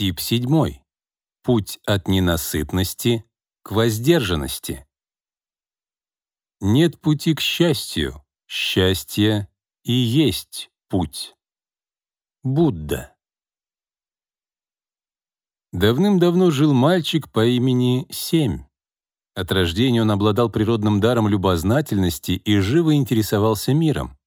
Тип 7. Путь от ненасытности к воздержанности. Нет пути к счастью, счастье и есть путь. Будда. Давным-давно жил мальчик по имени Семь. От рождения он обладал природным даром любознательности и живо интересовался миром.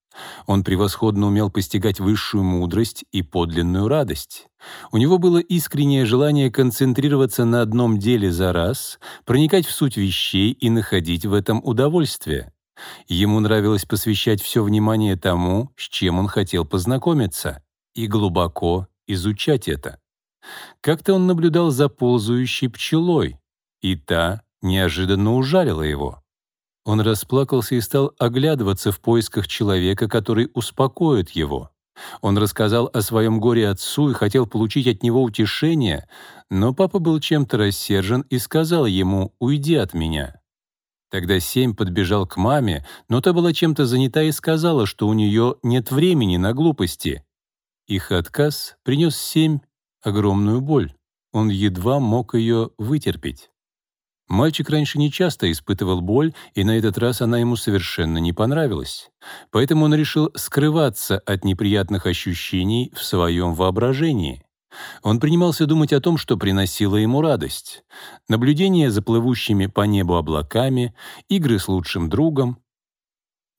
Он превосходно умел постигать высшую мудрость и подлинную радость. У него было искреннее желание концентрироваться на одном деле за раз, проникать в суть вещей и находить в этом удовольствие. Ему нравилось посвящать все внимание тому, с чем он хотел познакомиться, и глубоко изучать это. Как-то он наблюдал за ползающей пчелой, и та неожиданно ужалила его. Он расплакался и стал оглядываться в поисках человека, который успокоит его. Он рассказал о своем горе отцу и хотел получить от него утешение, но папа был чем-то рассержен и сказал ему «Уйди от меня». Тогда Семь подбежал к маме, но та была чем-то занята и сказала, что у нее нет времени на глупости. Их отказ принес Семь огромную боль. Он едва мог ее вытерпеть. Мальчик раньше не часто испытывал боль, и на этот раз она ему совершенно не понравилась. Поэтому он решил скрываться от неприятных ощущений в своем воображении. Он принимался думать о том, что приносило ему радость. Наблюдение за плывущими по небу облаками, игры с лучшим другом.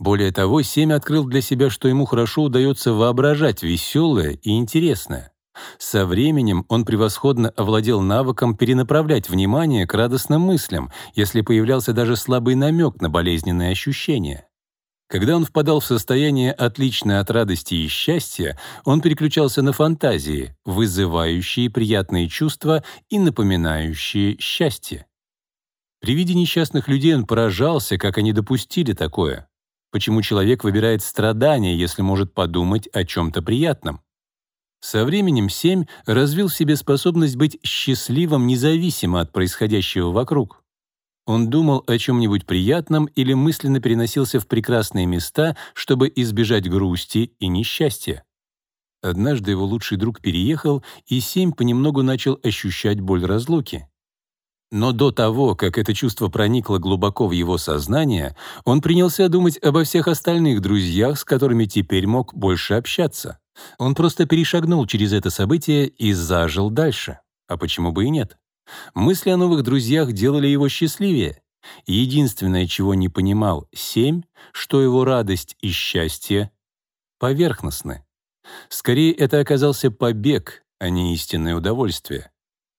Более того, Семь открыл для себя, что ему хорошо удается воображать веселое и интересное. Со временем он превосходно овладел навыком перенаправлять внимание к радостным мыслям, если появлялся даже слабый намек на болезненные ощущения. Когда он впадал в состояние, отличное от радости и счастья, он переключался на фантазии, вызывающие приятные чувства и напоминающие счастье. При виде несчастных людей он поражался, как они допустили такое. Почему человек выбирает страдания, если может подумать о чем-то приятном? Со временем Семь развил в себе способность быть счастливым независимо от происходящего вокруг. Он думал о чем-нибудь приятном или мысленно переносился в прекрасные места, чтобы избежать грусти и несчастья. Однажды его лучший друг переехал, и Семь понемногу начал ощущать боль разлуки. Но до того, как это чувство проникло глубоко в его сознание, он принялся думать обо всех остальных друзьях, с которыми теперь мог больше общаться. Он просто перешагнул через это событие и зажил дальше. А почему бы и нет? Мысли о новых друзьях делали его счастливее. Единственное, чего не понимал Семь, что его радость и счастье поверхностны. Скорее, это оказался побег, а не истинное удовольствие.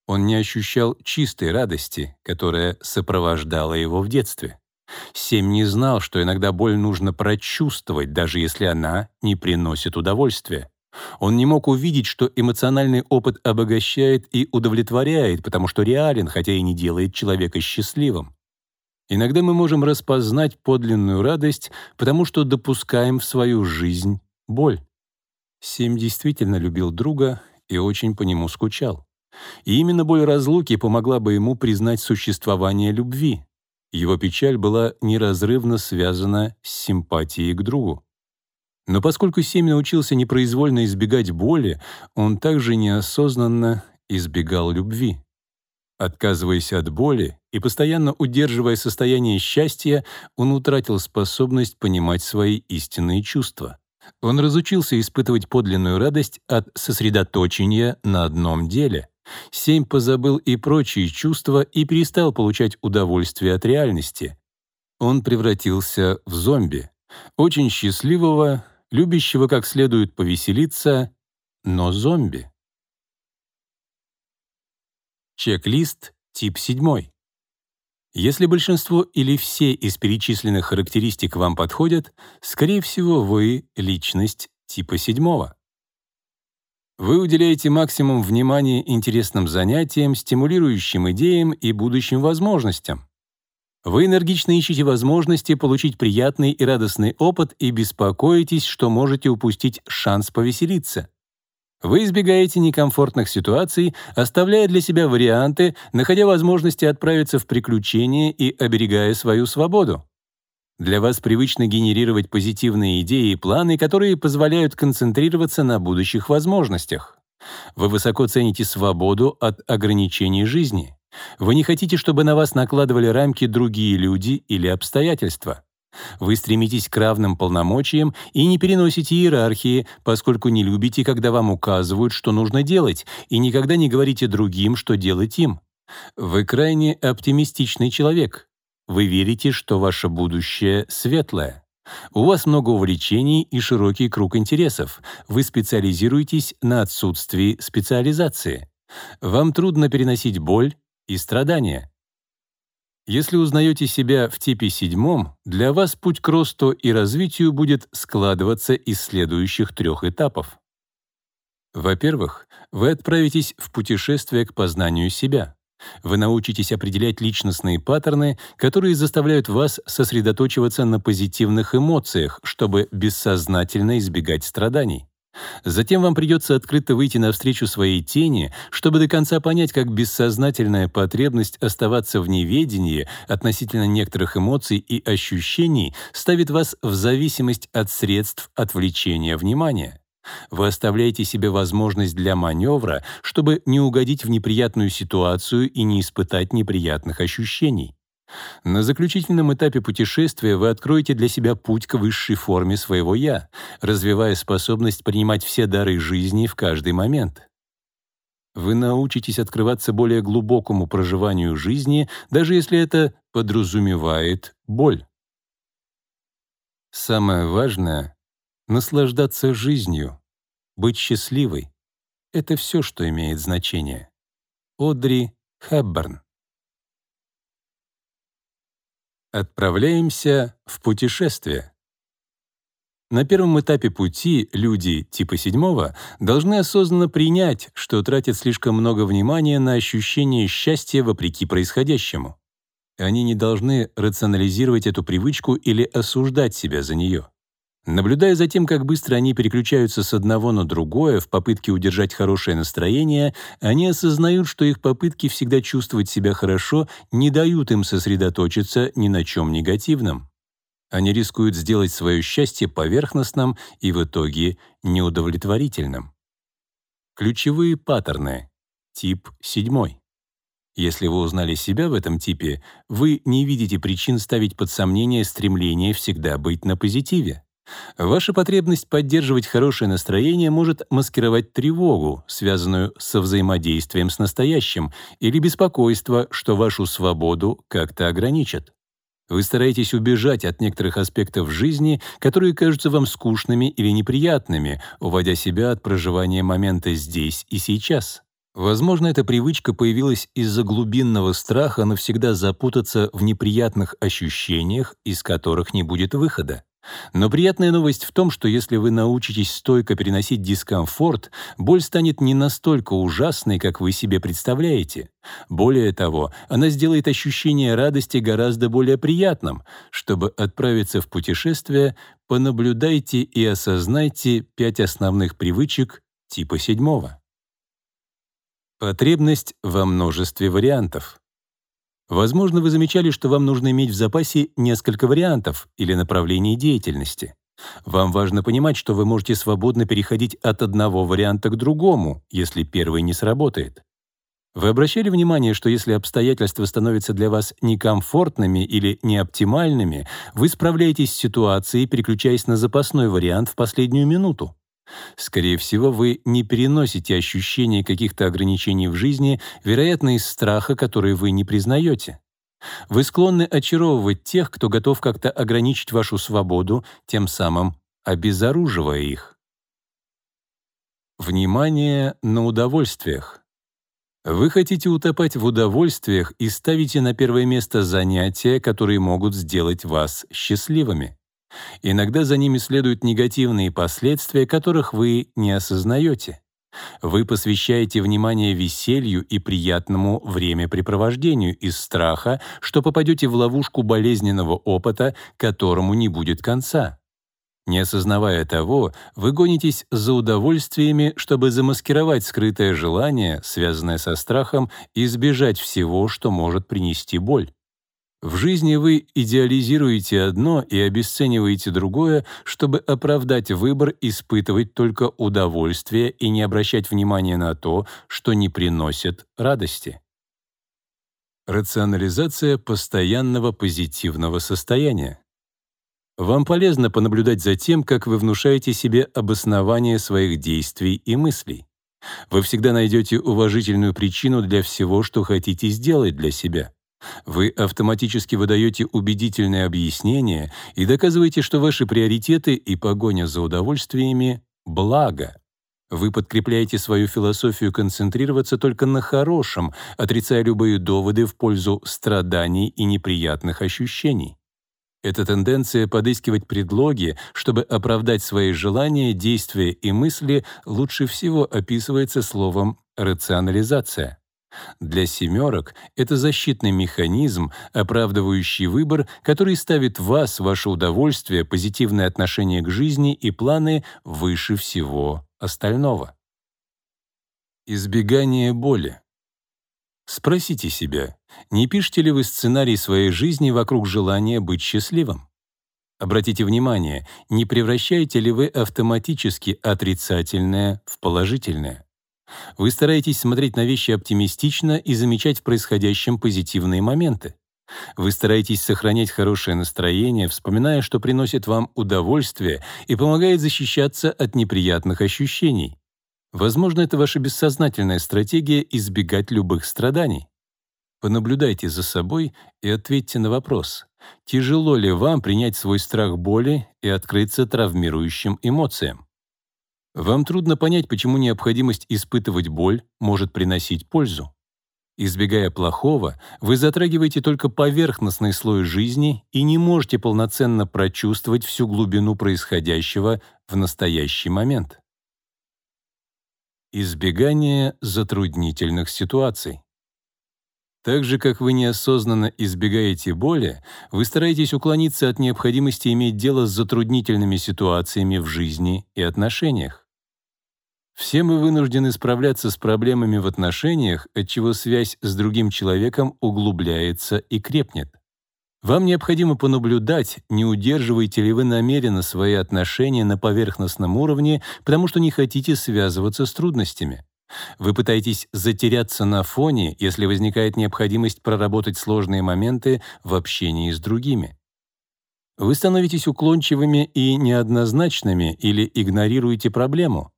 Он не ощущал чистой радости, которая сопровождала его в детстве. Семь не знал, что иногда боль нужно прочувствовать, даже если она не приносит удовольствия. Он не мог увидеть, что эмоциональный опыт обогащает и удовлетворяет, потому что реален, хотя и не делает человека счастливым. Иногда мы можем распознать подлинную радость, потому что допускаем в свою жизнь боль. Семь действительно любил друга и очень по нему скучал. И именно боль разлуки помогла бы ему признать существование любви. Его печаль была неразрывно связана с симпатией к другу. Но поскольку Семь научился непроизвольно избегать боли, он также неосознанно избегал любви. Отказываясь от боли и постоянно удерживая состояние счастья, он утратил способность понимать свои истинные чувства. Он разучился испытывать подлинную радость от сосредоточения на одном деле. Семь позабыл и прочие чувства и перестал получать удовольствие от реальности. Он превратился в зомби, очень счастливого, любящего как следует повеселиться, но зомби. Чек-лист тип 7. Если большинство или все из перечисленных характеристик вам подходят, скорее всего, вы — личность типа 7. Вы уделяете максимум внимания интересным занятиям, стимулирующим идеям и будущим возможностям. Вы энергично ищете возможности получить приятный и радостный опыт и беспокоитесь, что можете упустить шанс повеселиться. Вы избегаете некомфортных ситуаций, оставляя для себя варианты, находя возможности отправиться в приключения и оберегая свою свободу. Для вас привычно генерировать позитивные идеи и планы, которые позволяют концентрироваться на будущих возможностях. Вы высоко цените свободу от ограничений жизни. Вы не хотите, чтобы на вас накладывали рамки другие люди или обстоятельства. Вы стремитесь к равным полномочиям и не переносите иерархии, поскольку не любите, когда вам указывают, что нужно делать, и никогда не говорите другим, что делать им. Вы крайне оптимистичный человек. Вы верите, что ваше будущее светлое. У вас много увлечений и широкий круг интересов. Вы специализируетесь на отсутствии специализации. Вам трудно переносить боль и страдания. Если узнаете себя в типе седьмом, для вас путь к росту и развитию будет складываться из следующих трех этапов. Во-первых, вы отправитесь в путешествие к познанию себя. Вы научитесь определять личностные паттерны, которые заставляют вас сосредоточиваться на позитивных эмоциях, чтобы бессознательно избегать страданий. Затем вам придется открыто выйти навстречу своей тени, чтобы до конца понять, как бессознательная потребность оставаться в неведении относительно некоторых эмоций и ощущений ставит вас в зависимость от средств отвлечения внимания. Вы оставляете себе возможность для маневра, чтобы не угодить в неприятную ситуацию и не испытать неприятных ощущений. На заключительном этапе путешествия вы откроете для себя путь к высшей форме своего «я», развивая способность принимать все дары жизни в каждый момент. Вы научитесь открываться более глубокому проживанию жизни, даже если это подразумевает боль. Самое важное — наслаждаться жизнью, быть счастливой. Это все, что имеет значение. Одри Хепберн Отправляемся в путешествие. На первом этапе пути люди типа седьмого должны осознанно принять, что тратят слишком много внимания на ощущение счастья вопреки происходящему. Они не должны рационализировать эту привычку или осуждать себя за нее. Наблюдая за тем, как быстро они переключаются с одного на другое в попытке удержать хорошее настроение, они осознают, что их попытки всегда чувствовать себя хорошо не дают им сосредоточиться ни на чем негативном. Они рискуют сделать свое счастье поверхностным и в итоге неудовлетворительным. Ключевые паттерны. Тип 7. Если вы узнали себя в этом типе, вы не видите причин ставить под сомнение стремление всегда быть на позитиве. Ваша потребность поддерживать хорошее настроение может маскировать тревогу, связанную со взаимодействием с настоящим, или беспокойство, что вашу свободу как-то ограничат. Вы стараетесь убежать от некоторых аспектов жизни, которые кажутся вам скучными или неприятными, уводя себя от проживания момента здесь и сейчас. Возможно, эта привычка появилась из-за глубинного страха навсегда запутаться в неприятных ощущениях, из которых не будет выхода. Но приятная новость в том, что если вы научитесь стойко переносить дискомфорт, боль станет не настолько ужасной, как вы себе представляете. Более того, она сделает ощущение радости гораздо более приятным. Чтобы отправиться в путешествие, понаблюдайте и осознайте пять основных привычек типа седьмого. Потребность во множестве вариантов. Возможно, вы замечали, что вам нужно иметь в запасе несколько вариантов или направлений деятельности. Вам важно понимать, что вы можете свободно переходить от одного варианта к другому, если первый не сработает. Вы обращали внимание, что если обстоятельства становятся для вас некомфортными или неоптимальными, вы справляетесь с ситуацией, переключаясь на запасной вариант в последнюю минуту? Скорее всего, вы не переносите ощущения каких-то ограничений в жизни, вероятно, из страха, который вы не признаете. Вы склонны очаровывать тех, кто готов как-то ограничить вашу свободу, тем самым обезоруживая их. Внимание на удовольствиях. Вы хотите утопать в удовольствиях и ставите на первое место занятия, которые могут сделать вас счастливыми. Иногда за ними следуют негативные последствия, которых вы не осознаете. Вы посвящаете внимание веселью и приятному времяпрепровождению из страха, что попадете в ловушку болезненного опыта, которому не будет конца. Не осознавая того, вы гонитесь за удовольствиями, чтобы замаскировать скрытое желание, связанное со страхом, избежать всего, что может принести боль. В жизни вы идеализируете одно и обесцениваете другое, чтобы оправдать выбор испытывать только удовольствие и не обращать внимания на то, что не приносит радости. Рационализация постоянного позитивного состояния. Вам полезно понаблюдать за тем, как вы внушаете себе обоснование своих действий и мыслей. Вы всегда найдете уважительную причину для всего, что хотите сделать для себя. Вы автоматически выдаете убедительные объяснения и доказываете, что ваши приоритеты и погоня за удовольствиями — благо. Вы подкрепляете свою философию концентрироваться только на хорошем, отрицая любые доводы в пользу страданий и неприятных ощущений. Эта тенденция подыскивать предлоги, чтобы оправдать свои желания, действия и мысли, лучше всего описывается словом «рационализация». Для семерок это защитный механизм, оправдывающий выбор, который ставит вас, ваше удовольствие, позитивное отношение к жизни и планы выше всего остального. Избегание боли. Спросите себя, не пишете ли вы сценарий своей жизни вокруг желания быть счастливым? Обратите внимание, не превращаете ли вы автоматически отрицательное в положительное? Вы стараетесь смотреть на вещи оптимистично и замечать в происходящем позитивные моменты. Вы стараетесь сохранять хорошее настроение, вспоминая, что приносит вам удовольствие и помогает защищаться от неприятных ощущений. Возможно, это ваша бессознательная стратегия избегать любых страданий. Понаблюдайте за собой и ответьте на вопрос, тяжело ли вам принять свой страх боли и открыться травмирующим эмоциям. Вам трудно понять, почему необходимость испытывать боль может приносить пользу. Избегая плохого, вы затрагиваете только поверхностный слой жизни и не можете полноценно прочувствовать всю глубину происходящего в настоящий момент. Избегание затруднительных ситуаций. Так же, как вы неосознанно избегаете боли, вы стараетесь уклониться от необходимости иметь дело с затруднительными ситуациями в жизни и отношениях. Все мы вынуждены справляться с проблемами в отношениях, отчего связь с другим человеком углубляется и крепнет. Вам необходимо понаблюдать, не удерживаете ли вы намеренно свои отношения на поверхностном уровне, потому что не хотите связываться с трудностями. Вы пытаетесь затеряться на фоне, если возникает необходимость проработать сложные моменты в общении с другими. Вы становитесь уклончивыми и неоднозначными или игнорируете проблему.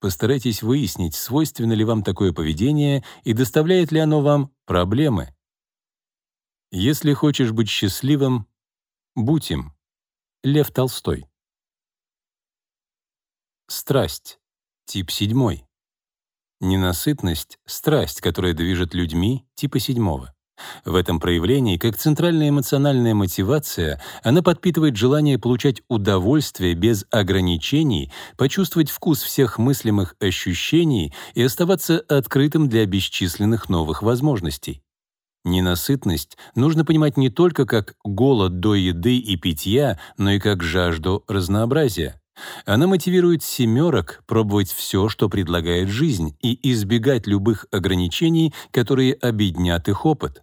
Постарайтесь выяснить, свойственно ли вам такое поведение и доставляет ли оно вам проблемы. Если хочешь быть счастливым, будь им. Лев Толстой. Страсть. Тип седьмой. Ненасытность — страсть, которая движет людьми типа седьмого. В этом проявлении, как центральная эмоциональная мотивация, она подпитывает желание получать удовольствие без ограничений, почувствовать вкус всех мыслимых ощущений и оставаться открытым для бесчисленных новых возможностей. Ненасытность нужно понимать не только как голод до еды и питья, но и как жажду разнообразия. Она мотивирует семерок пробовать все, что предлагает жизнь, и избегать любых ограничений, которые обеднят их опыт.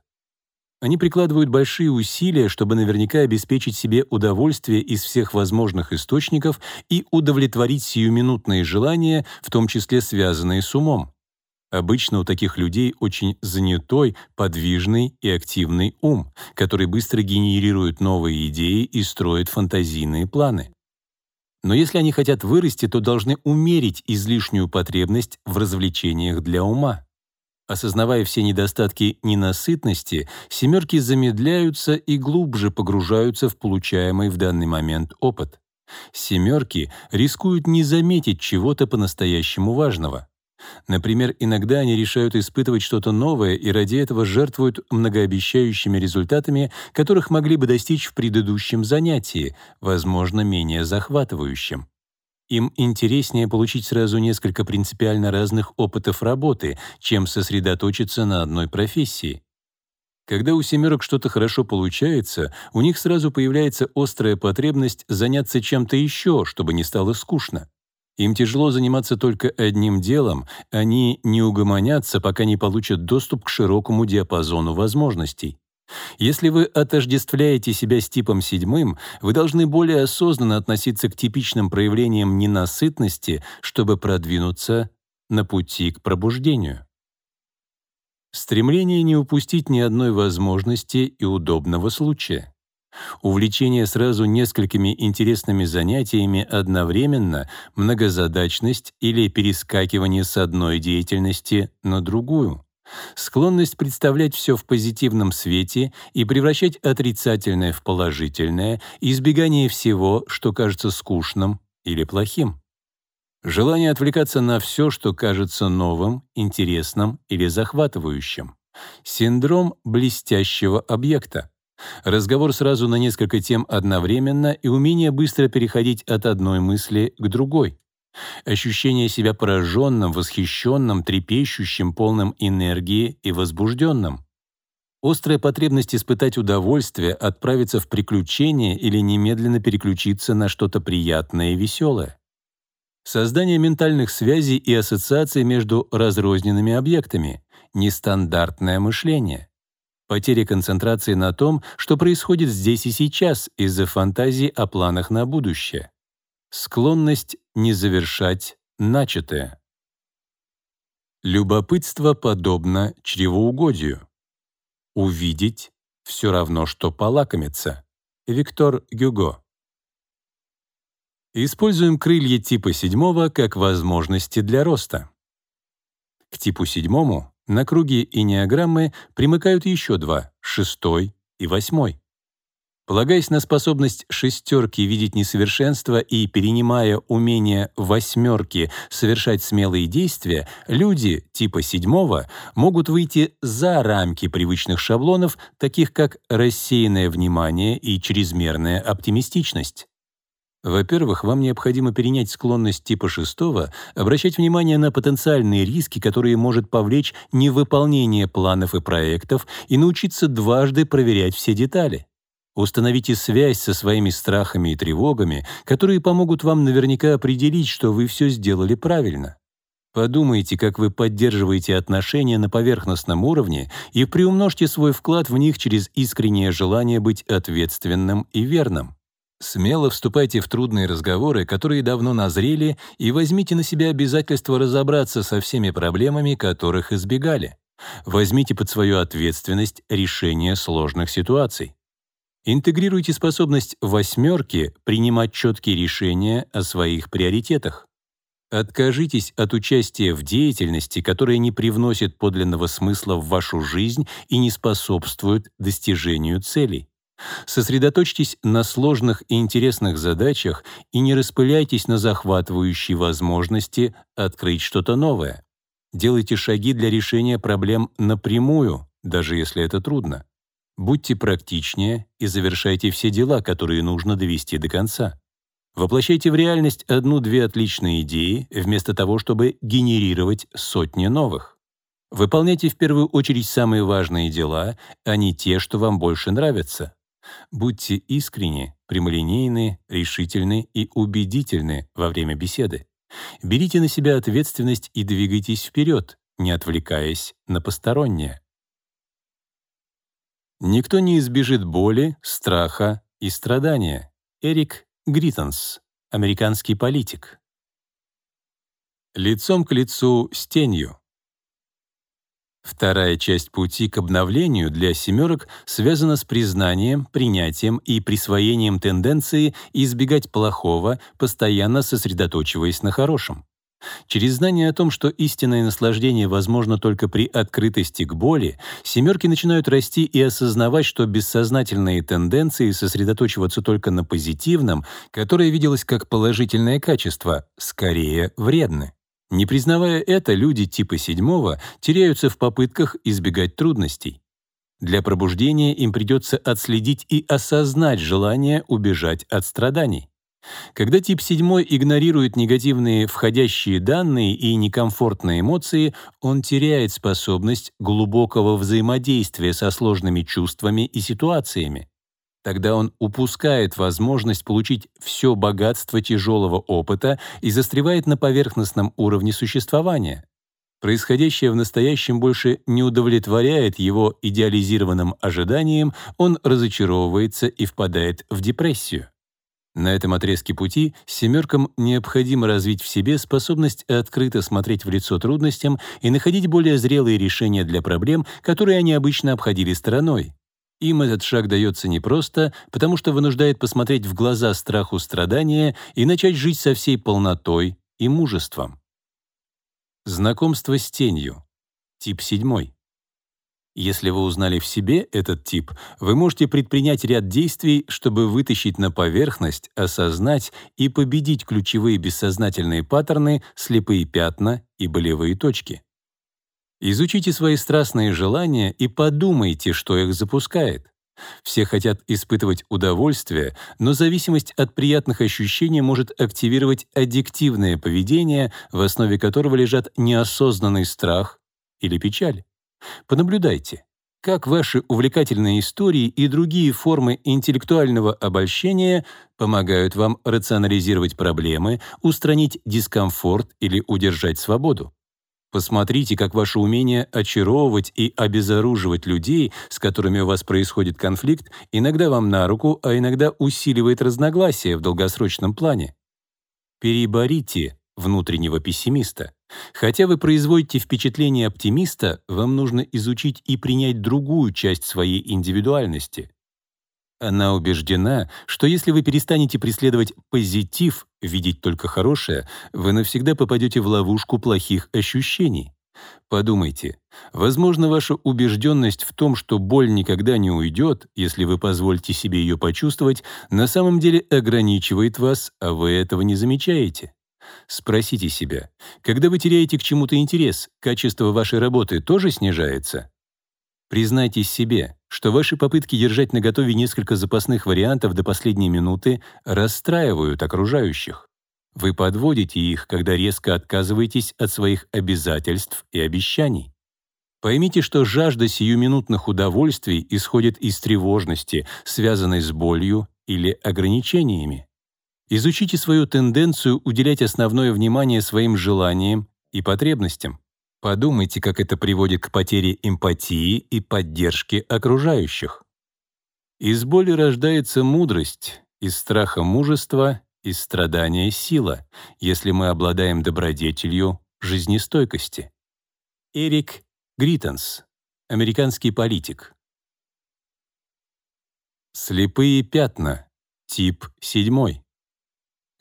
Они прикладывают большие усилия, чтобы наверняка обеспечить себе удовольствие из всех возможных источников и удовлетворить сиюминутные желания, в том числе связанные с умом. Обычно у таких людей очень занятой, подвижный и активный ум, который быстро генерирует новые идеи и строит фантазийные планы. Но если они хотят вырасти, то должны умерить излишнюю потребность в развлечениях для ума. Осознавая все недостатки ненасытности, семерки замедляются и глубже погружаются в получаемый в данный момент опыт. Семерки рискуют не заметить чего-то по-настоящему важного. Например, иногда они решают испытывать что-то новое и ради этого жертвуют многообещающими результатами, которых могли бы достичь в предыдущем занятии, возможно, менее захватывающим. Им интереснее получить сразу несколько принципиально разных опытов работы, чем сосредоточиться на одной профессии. Когда у семерок что-то хорошо получается, у них сразу появляется острая потребность заняться чем-то еще, чтобы не стало скучно. Им тяжело заниматься только одним делом, они не угомонятся, пока не получат доступ к широкому диапазону возможностей. Если вы отождествляете себя с типом седьмым, вы должны более осознанно относиться к типичным проявлениям ненасытности, чтобы продвинуться на пути к пробуждению. Стремление не упустить ни одной возможности и удобного случая. Увлечение сразу несколькими интересными занятиями одновременно, многозадачность или перескакивание с одной деятельности на другую. Склонность представлять все в позитивном свете и превращать отрицательное в положительное, избегание всего, что кажется скучным или плохим. Желание отвлекаться на все, что кажется новым, интересным или захватывающим. Синдром блестящего объекта. Разговор сразу на несколько тем одновременно и умение быстро переходить от одной мысли к другой. Ощущение себя пораженным, восхищенным, трепещущим, полным энергии и возбужденным. Острая потребность испытать удовольствие, отправиться в приключение или немедленно переключиться на что-то приятное и веселое. Создание ментальных связей и ассоциаций между разрозненными объектами. Нестандартное мышление. Потеря концентрации на том, что происходит здесь и сейчас из-за фантазии о планах на будущее. Склонность не завершать начатое. Любопытство подобно чревоугодию. Увидеть — все равно, что полакомиться. Виктор Гюго. Используем крылья типа седьмого как возможности для роста. К типу седьмому на круге инеограммы примыкают еще два — шестой и восьмой. Полагаясь на способность шестерки видеть несовершенство и перенимая умение восьмерки совершать смелые действия, люди типа седьмого могут выйти за рамки привычных шаблонов, таких как рассеянное внимание и чрезмерная оптимистичность. Во-первых, вам необходимо перенять склонность типа шестого, обращать внимание на потенциальные риски, которые может повлечь невыполнение планов и проектов, и научиться дважды проверять все детали. Установите связь со своими страхами и тревогами, которые помогут вам наверняка определить, что вы все сделали правильно. Подумайте, как вы поддерживаете отношения на поверхностном уровне и приумножьте свой вклад в них через искреннее желание быть ответственным и верным. Смело вступайте в трудные разговоры, которые давно назрели, и возьмите на себя обязательство разобраться со всеми проблемами, которых избегали. Возьмите под свою ответственность решение сложных ситуаций. Интегрируйте способность восьмерки принимать четкие решения о своих приоритетах. Откажитесь от участия в деятельности, которая не привносит подлинного смысла в вашу жизнь и не способствует достижению целей. Сосредоточьтесь на сложных и интересных задачах и не распыляйтесь на захватывающие возможности открыть что-то новое. Делайте шаги для решения проблем напрямую, даже если это трудно. Будьте практичнее и завершайте все дела, которые нужно довести до конца. Воплощайте в реальность одну-две отличные идеи, вместо того, чтобы генерировать сотни новых. Выполняйте в первую очередь самые важные дела, а не те, что вам больше нравятся. Будьте искренни, прямолинейны, решительны и убедительны во время беседы. Берите на себя ответственность и двигайтесь вперед, не отвлекаясь на постороннее. Никто не избежит боли, страха и страдания. Эрик Гриттенс, американский политик. Лицом к лицу с тенью. Вторая часть пути к обновлению для семерок связана с признанием, принятием и присвоением тенденции избегать плохого, постоянно сосредоточиваясь на хорошем. Через знание о том, что истинное наслаждение возможно только при открытости к боли, семерки начинают расти и осознавать, что бессознательные тенденции сосредоточиваться только на позитивном, которое виделось как положительное качество, скорее вредны. Не признавая это, люди типа седьмого теряются в попытках избегать трудностей. Для пробуждения им придется отследить и осознать желание убежать от страданий. Когда тип 7 игнорирует негативные входящие данные и некомфортные эмоции, он теряет способность глубокого взаимодействия со сложными чувствами и ситуациями. Тогда он упускает возможность получить все богатство тяжелого опыта и застревает на поверхностном уровне существования. Происходящее в настоящем больше не удовлетворяет его идеализированным ожиданиям, он разочаровывается и впадает в депрессию. На этом отрезке пути семеркам необходимо развить в себе способность открыто смотреть в лицо трудностям и находить более зрелые решения для проблем, которые они обычно обходили стороной. Им этот шаг дается непросто, потому что вынуждает посмотреть в глаза страху страдания и начать жить со всей полнотой и мужеством. Знакомство с тенью. Тип 7. Если вы узнали в себе этот тип, вы можете предпринять ряд действий, чтобы вытащить на поверхность, осознать и победить ключевые бессознательные паттерны, слепые пятна и болевые точки. Изучите свои страстные желания и подумайте, что их запускает. Все хотят испытывать удовольствие, но зависимость от приятных ощущений может активировать аддиктивное поведение, в основе которого лежат неосознанный страх или печаль. Понаблюдайте, как ваши увлекательные истории и другие формы интеллектуального обольщения помогают вам рационализировать проблемы, устранить дискомфорт или удержать свободу. Посмотрите, как ваше умение очаровывать и обезоруживать людей, с которыми у вас происходит конфликт, иногда вам на руку, а иногда усиливает разногласия в долгосрочном плане. Переборите внутреннего пессимиста. Хотя вы производите впечатление оптимиста, вам нужно изучить и принять другую часть своей индивидуальности. Она убеждена, что если вы перестанете преследовать позитив, видеть только хорошее, вы навсегда попадете в ловушку плохих ощущений. Подумайте, возможно, ваша убежденность в том, что боль никогда не уйдет, если вы позволите себе ее почувствовать, на самом деле ограничивает вас, а вы этого не замечаете. Спросите себя, когда вы теряете к чему-то интерес, качество вашей работы тоже снижается? Признайтесь себе, что ваши попытки держать наготове несколько запасных вариантов до последней минуты расстраивают окружающих. Вы подводите их, когда резко отказываетесь от своих обязательств и обещаний. Поймите, что жажда сиюминутных удовольствий исходит из тревожности, связанной с болью или ограничениями. Изучите свою тенденцию уделять основное внимание своим желаниям и потребностям. Подумайте, как это приводит к потере эмпатии и поддержки окружающих. Из боли рождается мудрость, из страха мужество, из страдания сила, если мы обладаем добродетелью жизнестойкости. Эрик Гриттенс, американский политик. Слепые пятна, тип седьмой.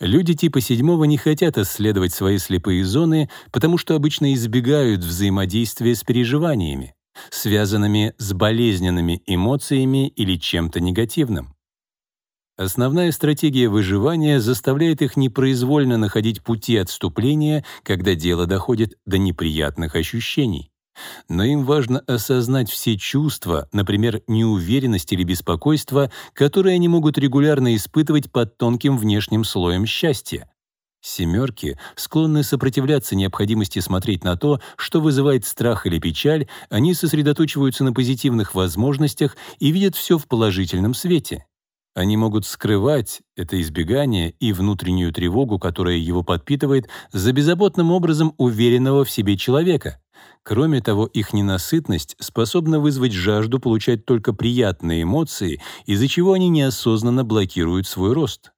Люди типа седьмого не хотят исследовать свои слепые зоны, потому что обычно избегают взаимодействия с переживаниями, связанными с болезненными эмоциями или чем-то негативным. Основная стратегия выживания заставляет их непроизвольно находить пути отступления, когда дело доходит до неприятных ощущений. Но им важно осознать все чувства, например, неуверенность или беспокойство, которые они могут регулярно испытывать под тонким внешним слоем счастья. Семерки склонны сопротивляться необходимости смотреть на то, что вызывает страх или печаль, они сосредоточиваются на позитивных возможностях и видят все в положительном свете. Они могут скрывать это избегание и внутреннюю тревогу, которая его подпитывает, за беззаботным образом уверенного в себе человека. Кроме того, их ненасытность способна вызвать жажду получать только приятные эмоции, из-за чего они неосознанно блокируют свой рост.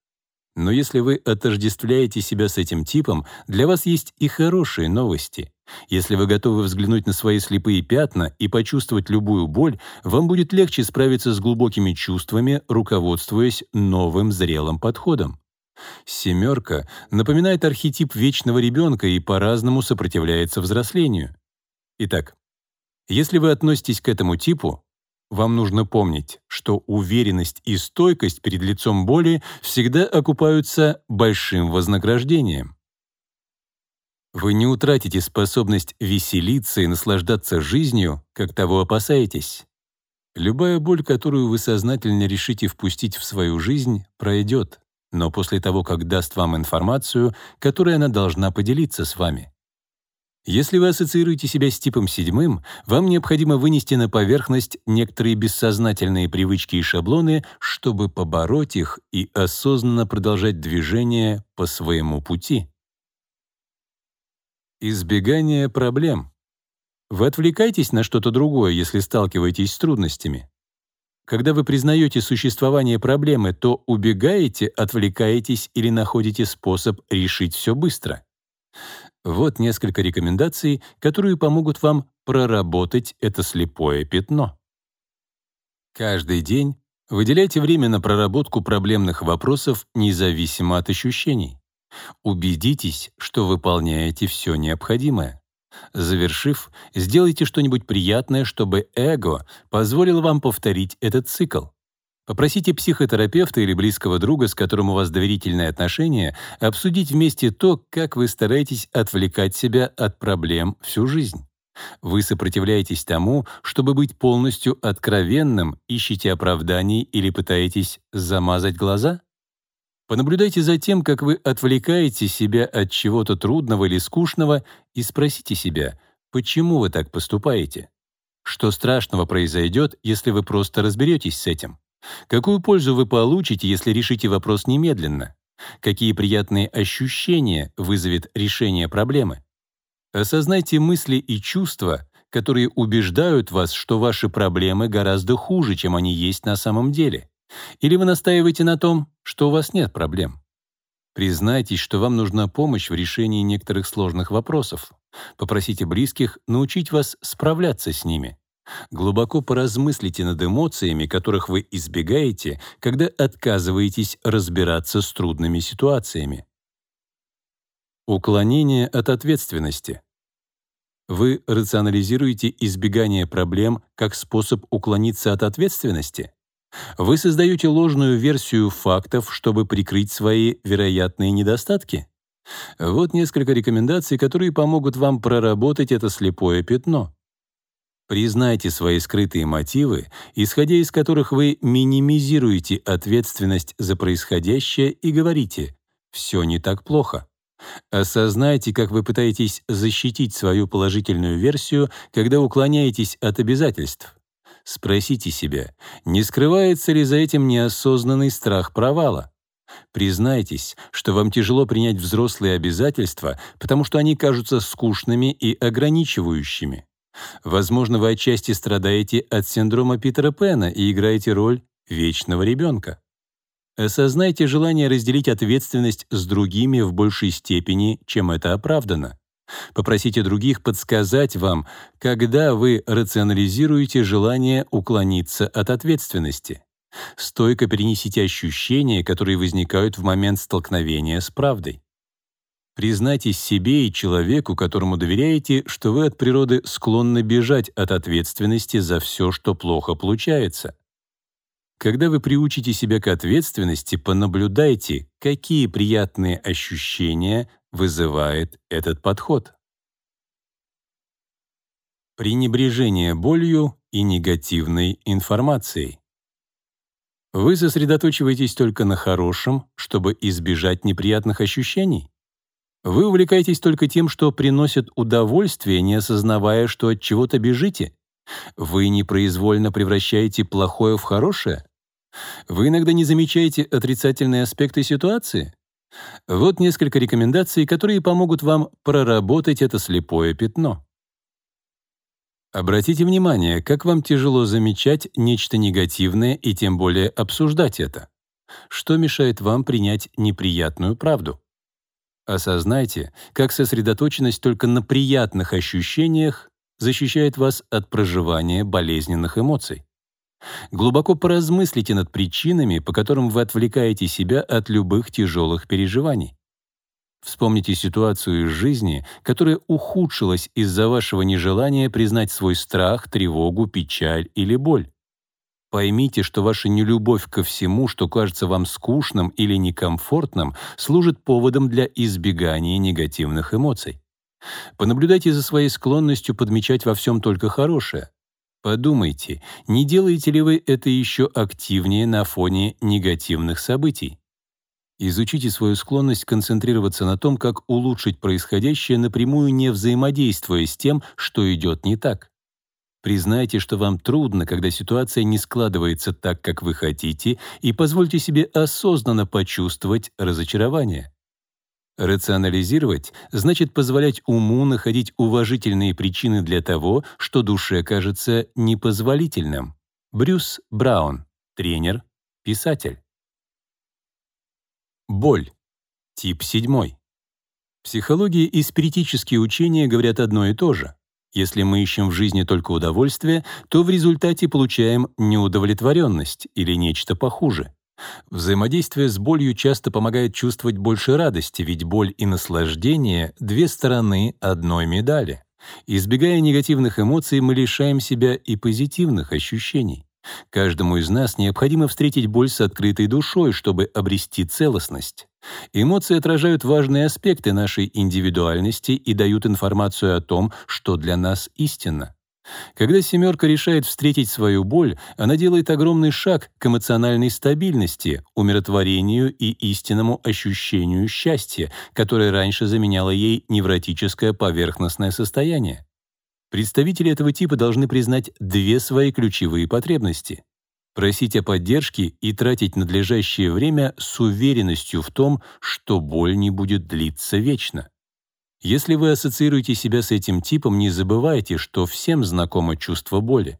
Но если вы отождествляете себя с этим типом, для вас есть и хорошие новости. Если вы готовы взглянуть на свои слепые пятна и почувствовать любую боль, вам будет легче справиться с глубокими чувствами, руководствуясь новым зрелым подходом. Семерка напоминает архетип вечного ребенка и по-разному сопротивляется взрослению. Итак, если вы относитесь к этому типу, вам нужно помнить, что уверенность и стойкость перед лицом боли всегда окупаются большим вознаграждением. Вы не утратите способность веселиться и наслаждаться жизнью, как того опасаетесь. Любая боль, которую вы сознательно решите впустить в свою жизнь, пройдет, но после того, как даст вам информацию, которой она должна поделиться с вами. Если вы ассоциируете себя с типом седьмым, вам необходимо вынести на поверхность некоторые бессознательные привычки и шаблоны, чтобы побороть их и осознанно продолжать движение по своему пути. Избегание проблем. Вы отвлекаетесь на что-то другое, если сталкиваетесь с трудностями. Когда вы признаете существование проблемы, то убегаете, отвлекаетесь или находите способ решить все быстро. Вот несколько рекомендаций, которые помогут вам проработать это слепое пятно. Каждый день выделяйте время на проработку проблемных вопросов независимо от ощущений. Убедитесь, что выполняете все необходимое. Завершив, сделайте что-нибудь приятное, чтобы эго позволило вам повторить этот цикл. Попросите психотерапевта или близкого друга, с которым у вас доверительные отношения, обсудить вместе то, как вы стараетесь отвлекать себя от проблем всю жизнь. Вы сопротивляетесь тому, чтобы быть полностью откровенным, ищете оправданий или пытаетесь замазать глаза? Понаблюдайте за тем, как вы отвлекаете себя от чего-то трудного или скучного, и спросите себя, почему вы так поступаете? Что страшного произойдет, если вы просто разберетесь с этим? Какую пользу вы получите, если решите вопрос немедленно? Какие приятные ощущения вызовет решение проблемы? Осознайте мысли и чувства, которые убеждают вас, что ваши проблемы гораздо хуже, чем они есть на самом деле. Или вы настаиваете на том, что у вас нет проблем? Признайтесь, что вам нужна помощь в решении некоторых сложных вопросов. Попросите близких научить вас справляться с ними. Глубоко поразмыслите над эмоциями, которых вы избегаете, когда отказываетесь разбираться с трудными ситуациями. Уклонение от ответственности. Вы рационализируете избегание проблем как способ уклониться от ответственности? Вы создаете ложную версию фактов, чтобы прикрыть свои вероятные недостатки? Вот несколько рекомендаций, которые помогут вам проработать это слепое пятно. Признайте свои скрытые мотивы, исходя из которых вы минимизируете ответственность за происходящее и говорите «все не так плохо». Осознайте, как вы пытаетесь защитить свою положительную версию, когда уклоняетесь от обязательств. Спросите себя, не скрывается ли за этим неосознанный страх провала? Признайтесь, что вам тяжело принять взрослые обязательства, потому что они кажутся скучными и ограничивающими. Возможно, вы отчасти страдаете от синдрома Питера Пэна и играете роль вечного ребенка. Осознайте желание разделить ответственность с другими в большей степени, чем это оправдано. Попросите других подсказать вам, когда вы рационализируете желание уклониться от ответственности. Стойко перенесите ощущения, которые возникают в момент столкновения с правдой. Признайтесь себе и человеку, которому доверяете, что вы от природы склонны бежать от ответственности за все, что плохо получается. Когда вы приучите себя к ответственности, понаблюдайте, какие приятные ощущения вызывает этот подход. Пренебрежение болью и негативной информацией. Вы сосредоточиваетесь только на хорошем, чтобы избежать неприятных ощущений? Вы увлекаетесь только тем, что приносит удовольствие, не осознавая, что от чего-то бежите? Вы непроизвольно превращаете плохое в хорошее? Вы иногда не замечаете отрицательные аспекты ситуации? Вот несколько рекомендаций, которые помогут вам проработать это слепое пятно. Обратите внимание, как вам тяжело замечать нечто негативное и тем более обсуждать это. Что мешает вам принять неприятную правду? Осознайте, как сосредоточенность только на приятных ощущениях защищает вас от проживания болезненных эмоций. Глубоко поразмыслите над причинами, по которым вы отвлекаете себя от любых тяжелых переживаний. Вспомните ситуацию из жизни, которая ухудшилась из-за вашего нежелания признать свой страх, тревогу, печаль или боль. Поймите, что ваша нелюбовь ко всему, что кажется вам скучным или некомфортным, служит поводом для избегания негативных эмоций. Понаблюдайте за своей склонностью подмечать во всем только хорошее. Подумайте, не делаете ли вы это еще активнее на фоне негативных событий? Изучите свою склонность концентрироваться на том, как улучшить происходящее, напрямую не взаимодействуя с тем, что идет не так. Признайте, что вам трудно, когда ситуация не складывается так, как вы хотите, и позвольте себе осознанно почувствовать разочарование. Рационализировать значит позволять уму находить уважительные причины для того, что душе кажется непозволительным. Брюс Браун, тренер, писатель. Боль. Тип 7. Психология и спиритические учения говорят одно и то же. Если мы ищем в жизни только удовольствие, то в результате получаем неудовлетворенность или нечто похуже. Взаимодействие с болью часто помогает чувствовать больше радости, ведь боль и наслаждение — две стороны одной медали. Избегая негативных эмоций, мы лишаем себя и позитивных ощущений. Каждому из нас необходимо встретить боль с открытой душой, чтобы обрести целостность. Эмоции отражают важные аспекты нашей индивидуальности и дают информацию о том, что для нас истинно. Когда «семерка» решает встретить свою боль, она делает огромный шаг к эмоциональной стабильности, умиротворению и истинному ощущению счастья, которое раньше заменяло ей невротическое поверхностное состояние. Представители этого типа должны признать две свои ключевые потребности — просить о поддержке и тратить надлежащее время с уверенностью в том, что боль не будет длиться вечно. Если вы ассоциируете себя с этим типом, не забывайте, что всем знакомо чувство боли.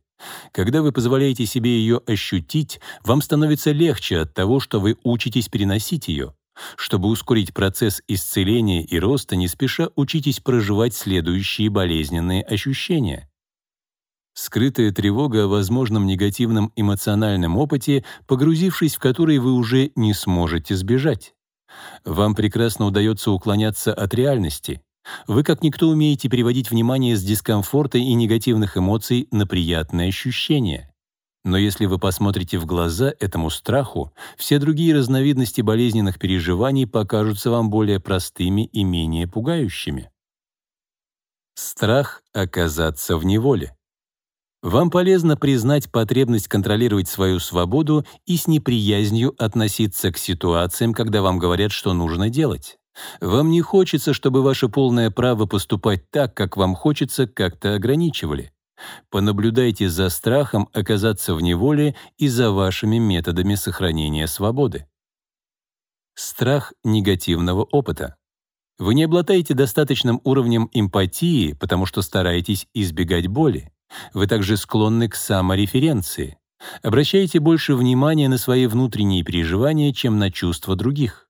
Когда вы позволяете себе ее ощутить, вам становится легче от того, что вы учитесь переносить ее. Чтобы ускорить процесс исцеления и роста, не спеша учитесь проживать следующие болезненные ощущения. Скрытая тревога о возможном негативном эмоциональном опыте, погрузившись в который вы уже не сможете сбежать. Вам прекрасно удается уклоняться от реальности. Вы как никто умеете переводить внимание с дискомфорта и негативных эмоций на приятные ощущения. Но если вы посмотрите в глаза этому страху, все другие разновидности болезненных переживаний покажутся вам более простыми и менее пугающими. Страх оказаться в неволе. Вам полезно признать потребность контролировать свою свободу и с неприязнью относиться к ситуациям, когда вам говорят, что нужно делать. Вам не хочется, чтобы ваше полное право поступать так, как вам хочется, как-то ограничивали. Понаблюдайте за страхом оказаться в неволе и за вашими методами сохранения свободы. Страх негативного опыта. Вы не обладаете достаточным уровнем эмпатии, потому что стараетесь избегать боли. Вы также склонны к самореференции. Обращайте больше внимания на свои внутренние переживания, чем на чувства других.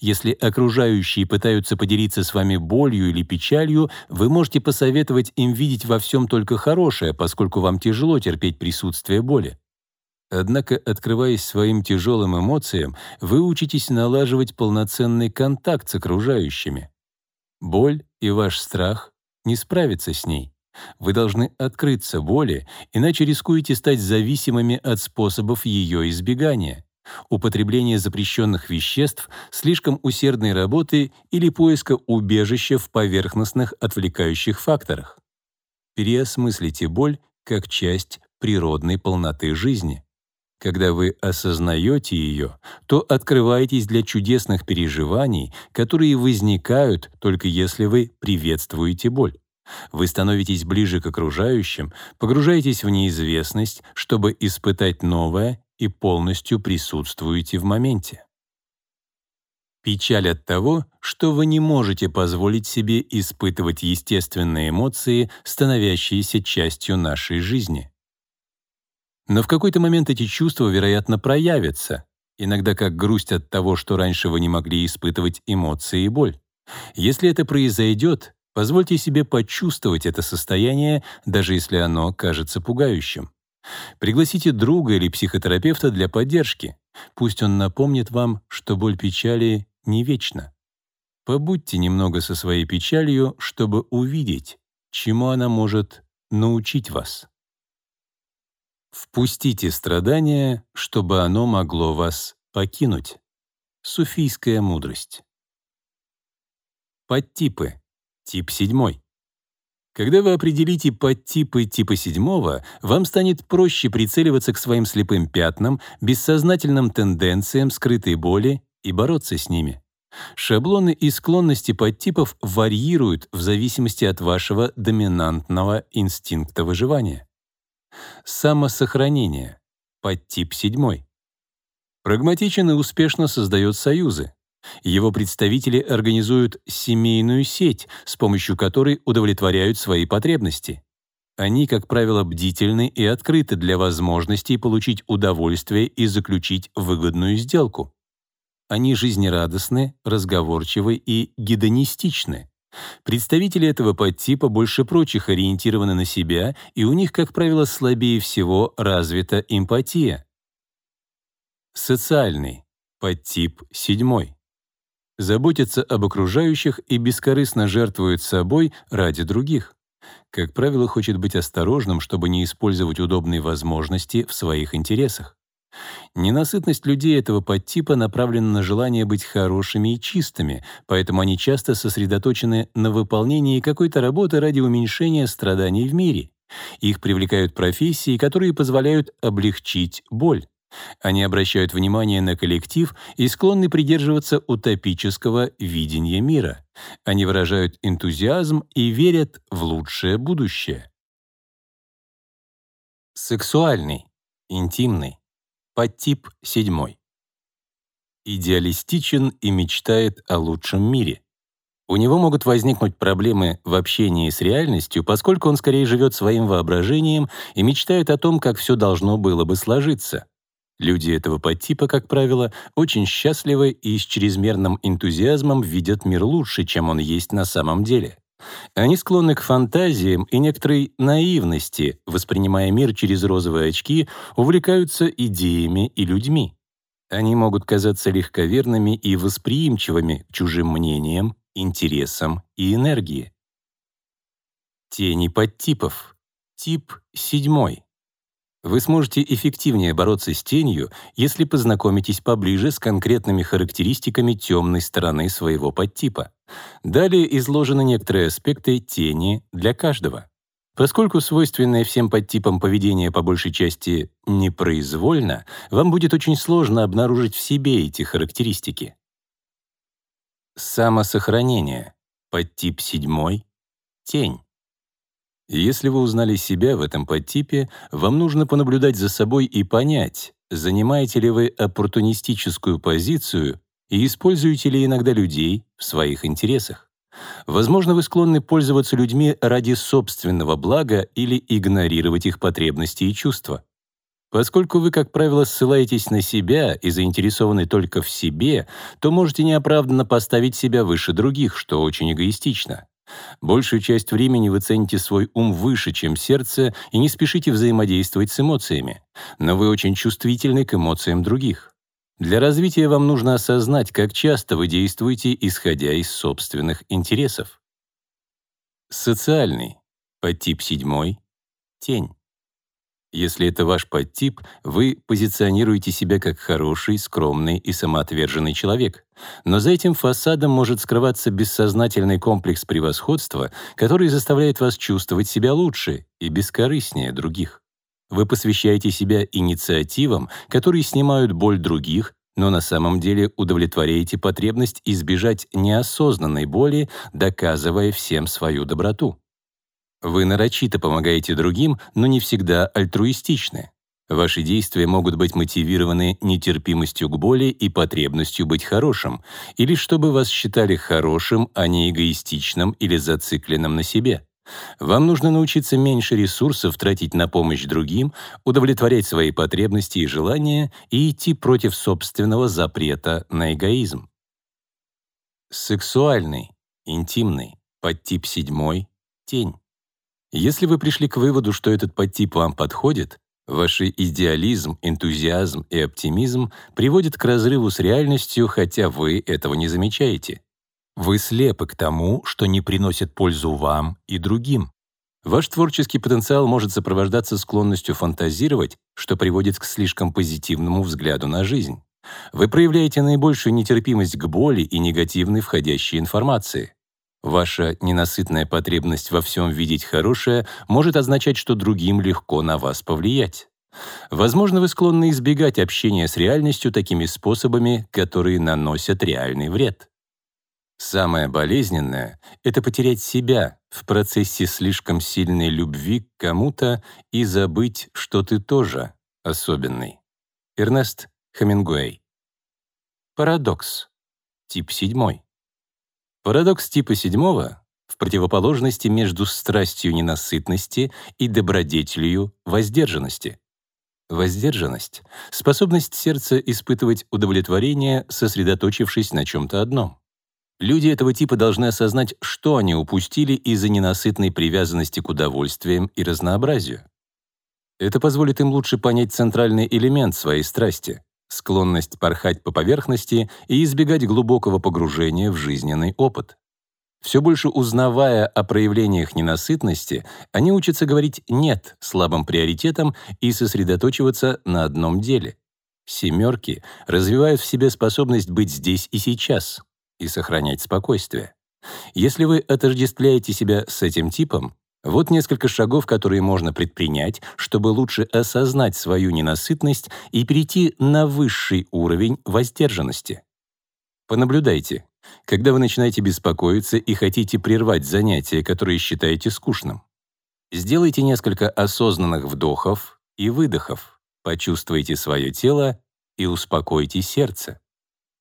Если окружающие пытаются поделиться с вами болью или печалью, вы можете посоветовать им видеть во всем только хорошее, поскольку вам тяжело терпеть присутствие боли. Однако, открываясь своим тяжелым эмоциям, вы учитесь налаживать полноценный контакт с окружающими. Боль и ваш страх не справятся с ней. Вы должны открыться боли, иначе рискуете стать зависимыми от способов ее избегания употребление запрещенных веществ, слишком усердной работы или поиска убежища в поверхностных отвлекающих факторах. Переосмыслите боль как часть природной полноты жизни. Когда вы осознаете ее, то открываетесь для чудесных переживаний, которые возникают только если вы приветствуете боль. Вы становитесь ближе к окружающим, погружаетесь в неизвестность, чтобы испытать новое и полностью присутствуете в моменте. Печаль от того, что вы не можете позволить себе испытывать естественные эмоции, становящиеся частью нашей жизни. Но в какой-то момент эти чувства, вероятно, проявятся, иногда как грусть от того, что раньше вы не могли испытывать эмоции и боль. Если это произойдет, позвольте себе почувствовать это состояние, даже если оно кажется пугающим. Пригласите друга или психотерапевта для поддержки. Пусть он напомнит вам, что боль печали не вечна. Побудьте немного со своей печалью, чтобы увидеть, чему она может научить вас. Впустите страдание, чтобы оно могло вас покинуть. Суфийская мудрость. Подтипы. Тип седьмой. Когда вы определите подтипы типа седьмого, вам станет проще прицеливаться к своим слепым пятнам, бессознательным тенденциям, скрытой боли и бороться с ними. Шаблоны и склонности подтипов варьируют в зависимости от вашего доминантного инстинкта выживания. Самосохранение. Подтип седьмой. Прагматичен и успешно создает союзы. Его представители организуют семейную сеть, с помощью которой удовлетворяют свои потребности. Они, как правило, бдительны и открыты для возможностей получить удовольствие и заключить выгодную сделку. Они жизнерадостны, разговорчивы и гедонистичны. Представители этого подтипа больше прочих ориентированы на себя, и у них, как правило, слабее всего развита эмпатия. Социальный. Подтип седьмой заботится об окружающих и бескорыстно жертвует собой ради других. Как правило, хочет быть осторожным, чтобы не использовать удобные возможности в своих интересах. Ненасытность людей этого подтипа направлена на желание быть хорошими и чистыми, поэтому они часто сосредоточены на выполнении какой-то работы ради уменьшения страданий в мире. Их привлекают профессии, которые позволяют облегчить боль. Они обращают внимание на коллектив и склонны придерживаться утопического видения мира. Они выражают энтузиазм и верят в лучшее будущее. Сексуальный, интимный, подтип седьмой. Идеалистичен и мечтает о лучшем мире. У него могут возникнуть проблемы в общении с реальностью, поскольку он скорее живет своим воображением и мечтает о том, как все должно было бы сложиться. Люди этого подтипа, как правило, очень счастливы и с чрезмерным энтузиазмом видят мир лучше, чем он есть на самом деле. Они склонны к фантазиям и некоторой наивности, воспринимая мир через розовые очки, увлекаются идеями и людьми. Они могут казаться легковерными и восприимчивыми к чужим мнениям, интересам и энергии. Тени подтипов. Тип седьмой. Вы сможете эффективнее бороться с тенью, если познакомитесь поближе с конкретными характеристиками темной стороны своего подтипа. Далее изложены некоторые аспекты тени для каждого. Поскольку свойственное всем подтипам поведение по большей части непроизвольно, вам будет очень сложно обнаружить в себе эти характеристики. Самосохранение. Подтип седьмой. Тень. Если вы узнали себя в этом подтипе, вам нужно понаблюдать за собой и понять, занимаете ли вы оппортунистическую позицию и используете ли иногда людей в своих интересах. Возможно, вы склонны пользоваться людьми ради собственного блага или игнорировать их потребности и чувства. Поскольку вы, как правило, ссылаетесь на себя и заинтересованы только в себе, то можете неоправданно поставить себя выше других, что очень эгоистично. Большую часть времени вы цените свой ум выше, чем сердце, и не спешите взаимодействовать с эмоциями. Но вы очень чувствительны к эмоциям других. Для развития вам нужно осознать, как часто вы действуете, исходя из собственных интересов. Социальный. Подтип седьмой. Тень. Если это ваш подтип, вы позиционируете себя как хороший, скромный и самоотверженный человек. Но за этим фасадом может скрываться бессознательный комплекс превосходства, который заставляет вас чувствовать себя лучше и бескорыстнее других. Вы посвящаете себя инициативам, которые снимают боль других, но на самом деле удовлетворяете потребность избежать неосознанной боли, доказывая всем свою доброту. Вы нарочито помогаете другим, но не всегда альтруистичны. Ваши действия могут быть мотивированы нетерпимостью к боли и потребностью быть хорошим, или чтобы вас считали хорошим, а не эгоистичным или зацикленным на себе. Вам нужно научиться меньше ресурсов тратить на помощь другим, удовлетворять свои потребности и желания и идти против собственного запрета на эгоизм. Сексуальный, интимный, подтип седьмой, тень. Если вы пришли к выводу, что этот подтип вам подходит, ваш идеализм, энтузиазм и оптимизм приводят к разрыву с реальностью, хотя вы этого не замечаете. Вы слепы к тому, что не приносит пользу вам и другим. Ваш творческий потенциал может сопровождаться склонностью фантазировать, что приводит к слишком позитивному взгляду на жизнь. Вы проявляете наибольшую нетерпимость к боли и негативной входящей информации. Ваша ненасытная потребность во всем видеть хорошее может означать, что другим легко на вас повлиять. Возможно, вы склонны избегать общения с реальностью такими способами, которые наносят реальный вред. Самое болезненное — это потерять себя в процессе слишком сильной любви к кому-то и забыть, что ты тоже особенный. Эрнест Хемингуэй. Парадокс. тип 7. Парадокс типа 7 в противоположности между страстью ненасытности и добродетелью воздержанности. Воздержанность — способность сердца испытывать удовлетворение, сосредоточившись на чем-то одном. Люди этого типа должны осознать, что они упустили из-за ненасытной привязанности к удовольствиям и разнообразию. Это позволит им лучше понять центральный элемент своей страсти — склонность порхать по поверхности и избегать глубокого погружения в жизненный опыт. Все больше узнавая о проявлениях ненасытности, они учатся говорить «нет» слабым приоритетам и сосредоточиваться на одном деле. Семерки развивают в себе способность быть здесь и сейчас и сохранять спокойствие. Если вы отождествляете себя с этим типом, вот несколько шагов, которые можно предпринять, чтобы лучше осознать свою ненасытность и перейти на высший уровень воздержанности. Понаблюдайте, когда вы начинаете беспокоиться и хотите прервать занятие, которое считаете скучным. Сделайте несколько осознанных вдохов и выдохов, почувствуйте свое тело и успокойте сердце.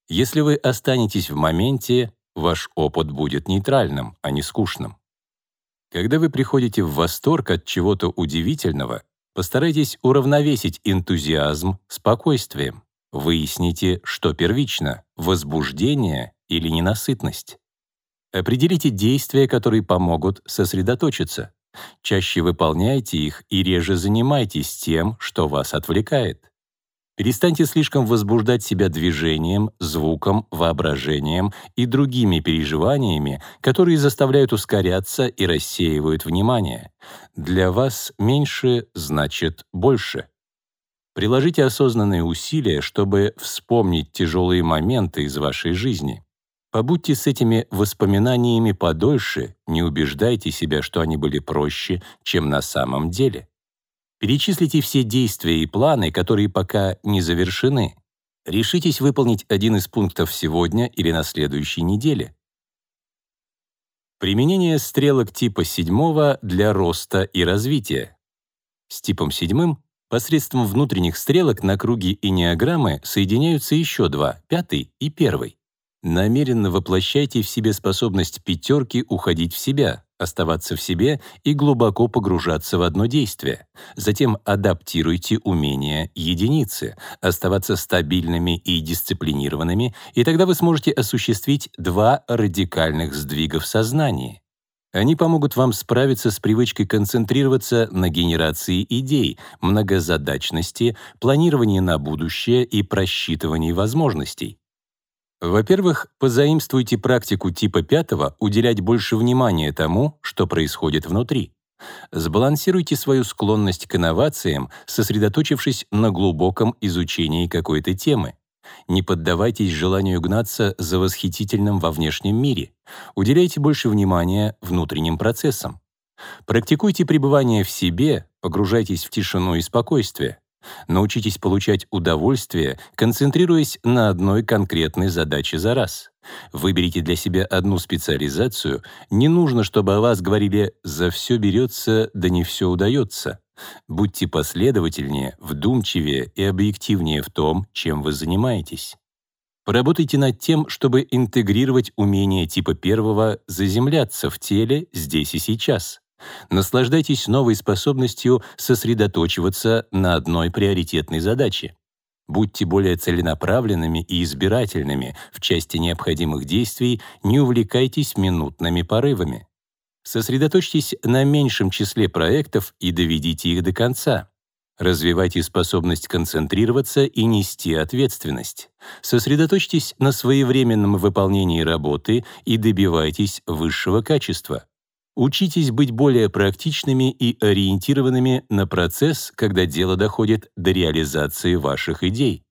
Если вы останетесь в моменте, ваш опыт будет нейтральным, а не скучным. Когда вы приходите в восторг от чего-то удивительного, постарайтесь уравновесить энтузиазм спокойствием. Выясните, что первично — возбуждение или ненасытность. Определите действия, которые помогут сосредоточиться. Чаще выполняйте их и реже занимайтесь тем, что вас отвлекает. Перестаньте слишком возбуждать себя движением, звуком, воображением и другими переживаниями, которые заставляют ускоряться и рассеивают внимание. Для вас меньше значит больше. Приложите осознанные усилия, чтобы вспомнить тяжелые моменты из вашей жизни. Побудьте с этими воспоминаниями подольше, не убеждайте себя, что они были проще, чем на самом деле. Перечислите все действия и планы, которые пока не завершены. Решитесь выполнить один из пунктов сегодня или на следующей неделе. Применение стрелок типа 7 для роста и развития. С типом 7 посредством внутренних стрелок на круге инеограммы соединяются еще два, пятый и первый. Намеренно воплощайте в себе способность пятерки уходить в себя, оставаться в себе и глубоко погружаться в одно действие. Затем адаптируйте умения единицы, оставаться стабильными и дисциплинированными, и тогда вы сможете осуществить два радикальных сдвига в сознании. Они помогут вам справиться с привычкой концентрироваться на генерации идей, многозадачности, планировании на будущее и просчитывании возможностей. Во-первых, позаимствуйте практику типа пятого уделять больше внимания тому, что происходит внутри. Сбалансируйте свою склонность к инновациям, сосредоточившись на глубоком изучении какой-то темы. Не поддавайтесь желанию гнаться за восхитительным во внешнем мире. Уделяйте больше внимания внутренним процессам. Практикуйте пребывание в себе, погружайтесь в тишину и спокойствие. Научитесь получать удовольствие, концентрируясь на одной конкретной задаче за раз. Выберите для себя одну специализацию. Не нужно, чтобы о вас говорили «за все берется, да не все удается». Будьте последовательнее, вдумчивее и объективнее в том, чем вы занимаетесь. Поработайте над тем, чтобы интегрировать умение типа первого заземляться в теле здесь и сейчас. Наслаждайтесь новой способностью сосредоточиваться на одной приоритетной задаче. Будьте более целенаправленными и избирательными в части необходимых действий, не увлекайтесь минутными порывами. Сосредоточьтесь на меньшем числе проектов и доведите их до конца. Развивайте способность концентрироваться и нести ответственность. Сосредоточьтесь на своевременном выполнении работы и добивайтесь высшего качества. Учитесь быть более практичными и ориентированными на процесс, когда дело доходит до реализации ваших идей.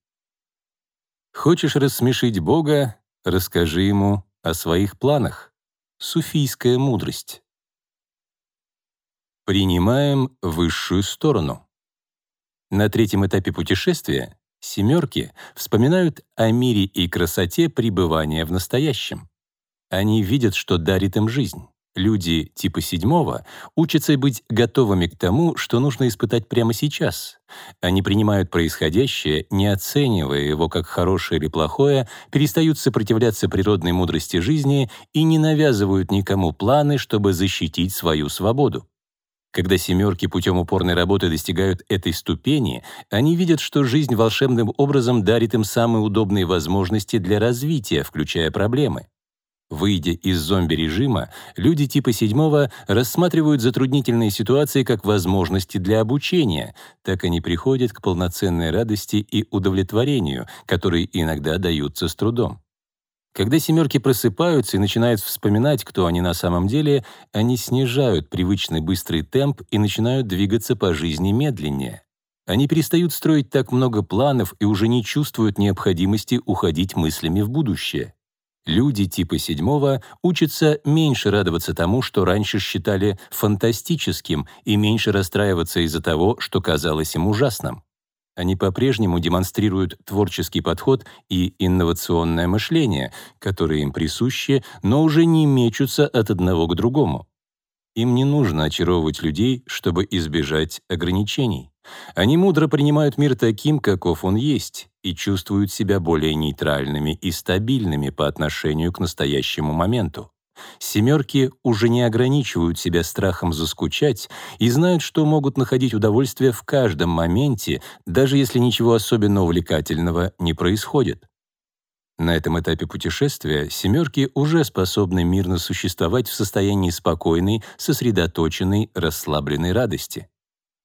Хочешь рассмешить Бога, расскажи ему о своих планах. Суфийская мудрость. Принимаем высшую сторону. На третьем этапе путешествия семерки вспоминают о мире и красоте пребывания в настоящем. Они видят, что дарит им жизнь. Люди типа седьмого учатся быть готовыми к тому, что нужно испытать прямо сейчас. Они принимают происходящее, не оценивая его как хорошее или плохое, перестают сопротивляться природной мудрости жизни и не навязывают никому планы, чтобы защитить свою свободу. Когда семерки путем упорной работы достигают этой ступени, они видят, что жизнь волшебным образом дарит им самые удобные возможности для развития, включая проблемы. Выйдя из зомби-режима, люди типа седьмого рассматривают затруднительные ситуации как возможности для обучения, так они приходят к полноценной радости и удовлетворению, которые иногда даются с трудом. Когда семерки просыпаются и начинают вспоминать, кто они на самом деле, они снижают привычный быстрый темп и начинают двигаться по жизни медленнее. Они перестают строить так много планов и уже не чувствуют необходимости уходить мыслями в будущее. Люди типа седьмого учатся меньше радоваться тому, что раньше считали фантастическим, и меньше расстраиваться из-за того, что казалось им ужасным. Они по-прежнему демонстрируют творческий подход и инновационное мышление, которые им присущи, но уже не мечутся от одного к другому. Им не нужно очаровывать людей, чтобы избежать ограничений. Они мудро принимают мир таким, каков он есть, и чувствуют себя более нейтральными и стабильными по отношению к настоящему моменту. Семерки уже не ограничивают себя страхом заскучать и знают, что могут находить удовольствие в каждом моменте, даже если ничего особенно увлекательного не происходит. На этом этапе путешествия семерки уже способны мирно существовать в состоянии спокойной, сосредоточенной, расслабленной радости.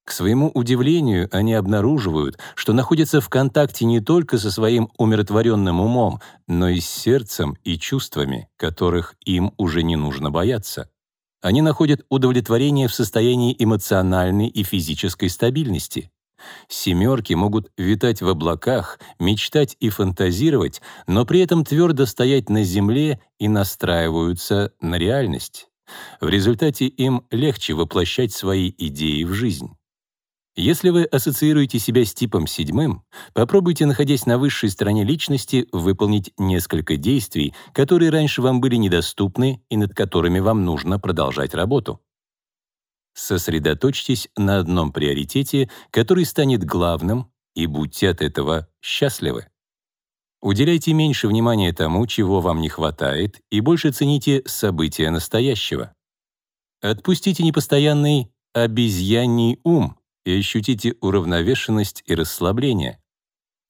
К своему удивлению, они обнаруживают, что находятся в контакте не только со своим умиротворенным умом, но и с сердцем и чувствами, которых им уже не нужно бояться. Они находят удовлетворение в состоянии эмоциональной и физической стабильности. Семерки могут витать в облаках, мечтать и фантазировать, но при этом твердо стоять на земле и настраиваются на реальность. В результате им легче воплощать свои идеи в жизнь. Если вы ассоциируете себя с типом седьмым, попробуйте, находясь на высшей стороне личности, выполнить несколько действий, которые раньше вам были недоступны и над которыми вам нужно продолжать работу. Сосредоточьтесь на одном приоритете, который станет главным, и будьте от этого счастливы. Уделяйте меньше внимания тому, чего вам не хватает, и больше цените события настоящего. Отпустите непостоянный обезьяний ум — и ощутите уравновешенность и расслабление.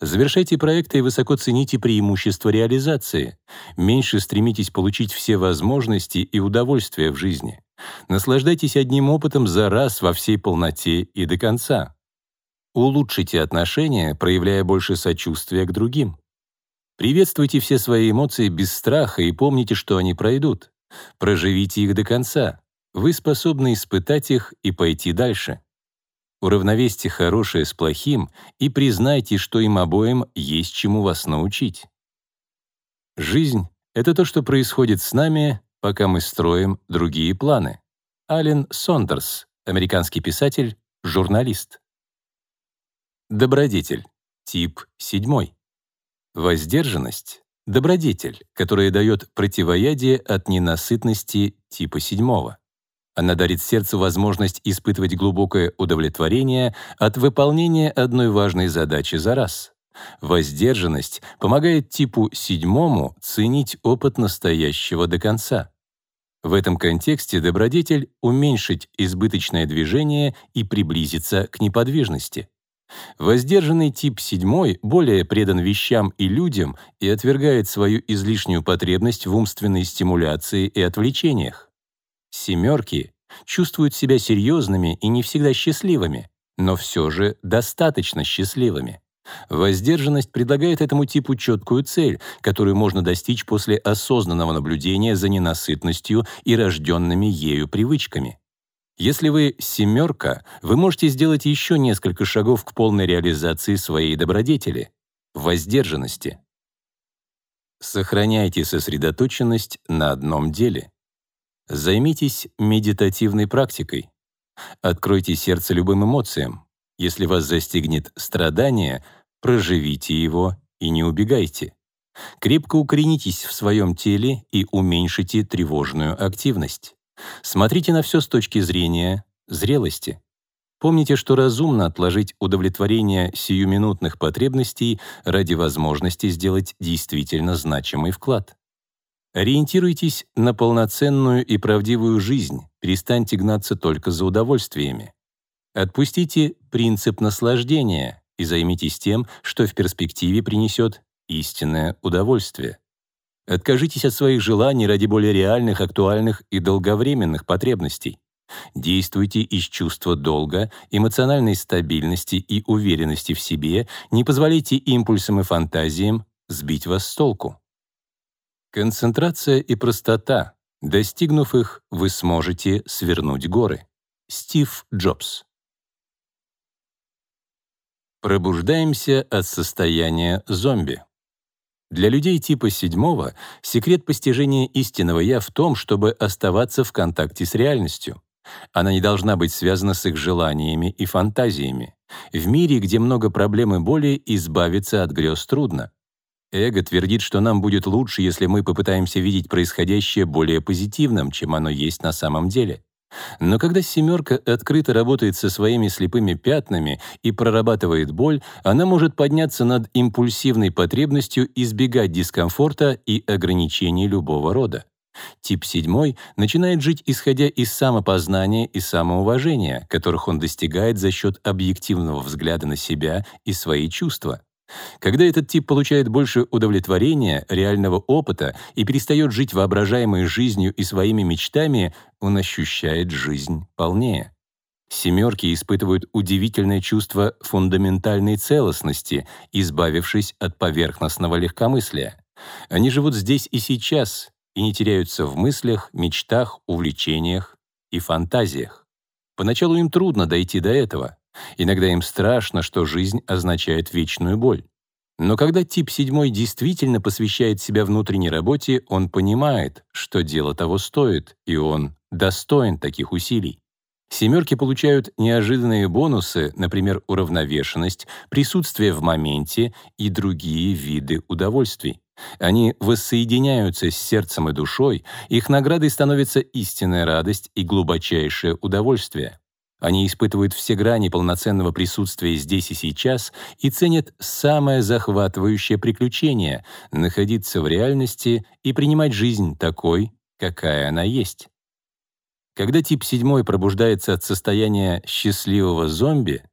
Завершайте проекты и высоко цените преимущества реализации. Меньше стремитесь получить все возможности и удовольствия в жизни. Наслаждайтесь одним опытом за раз во всей полноте и до конца. Улучшите отношения, проявляя больше сочувствия к другим. Приветствуйте все свои эмоции без страха и помните, что они пройдут. Проживите их до конца. Вы способны испытать их и пойти дальше. Уравновесьте хорошее с плохим и признайте, что им обоим есть чему вас научить. Жизнь — это то, что происходит с нами, пока мы строим другие планы. Ален Сондерс, американский писатель, журналист. Добродетель. Тип 7. Воздержанность — добродетель, которая дает противоядие от ненасытности типа 7. Она дарит сердцу возможность испытывать глубокое удовлетворение от выполнения одной важной задачи за раз. Воздержанность помогает типу седьмому ценить опыт настоящего до конца. В этом контексте добродетель — уменьшить избыточное движение и приблизиться к неподвижности. Воздержанный тип седьмой более предан вещам и людям и отвергает свою излишнюю потребность в умственной стимуляции и отвлечениях. Семерки чувствуют себя серьезными и не всегда счастливыми, но все же достаточно счастливыми. Воздержанность предлагает этому типу четкую цель, которую можно достичь после осознанного наблюдения за ненасытностью и рожденными ею привычками. Если вы семерка, вы можете сделать еще несколько шагов к полной реализации своей добродетели — воздержанности. Сохраняйте сосредоточенность на одном деле. Займитесь медитативной практикой. Откройте сердце любым эмоциям. Если вас застигнет страдание, проживите его и не убегайте. Крепко укоренитесь в своем теле и уменьшите тревожную активность. Смотрите на все с точки зрения зрелости. Помните, что разумно отложить удовлетворение сиюминутных потребностей ради возможности сделать действительно значимый вклад. Ориентируйтесь на полноценную и правдивую жизнь, перестаньте гнаться только за удовольствиями. Отпустите принцип наслаждения и займитесь тем, что в перспективе принесет истинное удовольствие. Откажитесь от своих желаний ради более реальных, актуальных и долговременных потребностей. Действуйте из чувства долга, эмоциональной стабильности и уверенности в себе, не позволяйте импульсам и фантазиям сбить вас с толку. Концентрация и простота. Достигнув их, вы сможете свернуть горы. Стив Джобс. Пробуждаемся от состояния зомби. Для людей типа седьмого секрет постижения истинного «я» в том, чтобы оставаться в контакте с реальностью. Она не должна быть связана с их желаниями и фантазиями. В мире, где много проблем и боли, избавиться от грез трудно. Эго твердит, что нам будет лучше, если мы попытаемся видеть происходящее более позитивным, чем оно есть на самом деле. Но когда «семерка» открыто работает со своими слепыми пятнами и прорабатывает боль, она может подняться над импульсивной потребностью избегать дискомфорта и ограничений любого рода. Тип 7 начинает жить исходя из самопознания и самоуважения, которых он достигает за счет объективного взгляда на себя и свои чувства. Когда этот тип получает больше удовлетворения, реального опыта и перестает жить воображаемой жизнью и своими мечтами, он ощущает жизнь полнее. Семерки испытывают удивительное чувство фундаментальной целостности, избавившись от поверхностного легкомыслия. Они живут здесь и сейчас и не теряются в мыслях, мечтах, увлечениях и фантазиях. Поначалу им трудно дойти до этого — Иногда им страшно, что жизнь означает вечную боль. Но когда тип 7 действительно посвящает себя внутренней работе, он понимает, что дело того стоит, и он достоин таких усилий. Семерки получают неожиданные бонусы, например, уравновешенность, присутствие в моменте и другие виды удовольствий. Они воссоединяются с сердцем и душой, их наградой становится истинная радость и глубочайшее удовольствие. Они испытывают все грани полноценного присутствия здесь и сейчас и ценят самое захватывающее приключение — находиться в реальности и принимать жизнь такой, какая она есть. Когда тип 7 пробуждается от состояния счастливого зомби,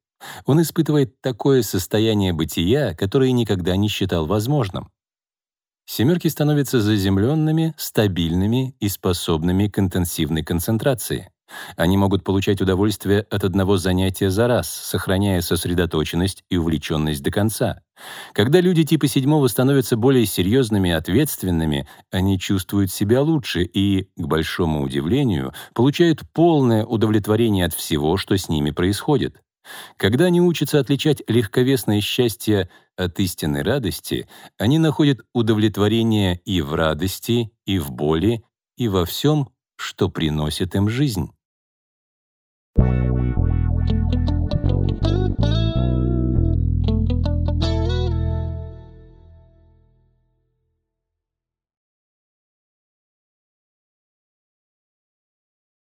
он испытывает такое состояние бытия, которое никогда не считал возможным. Семерки становятся заземленными, стабильными и способными к интенсивной концентрации. Они могут получать удовольствие от одного занятия за раз, сохраняя сосредоточенность и увлеченность до конца. Когда люди типа седьмого становятся более серьезными и ответственными, они чувствуют себя лучше и, к большому удивлению, получают полное удовлетворение от всего, что с ними происходит. Когда они учатся отличать легковесное счастье от истинной радости, они находят удовлетворение и в радости, и в боли, и во всем, что приносит им жизнь. Bye.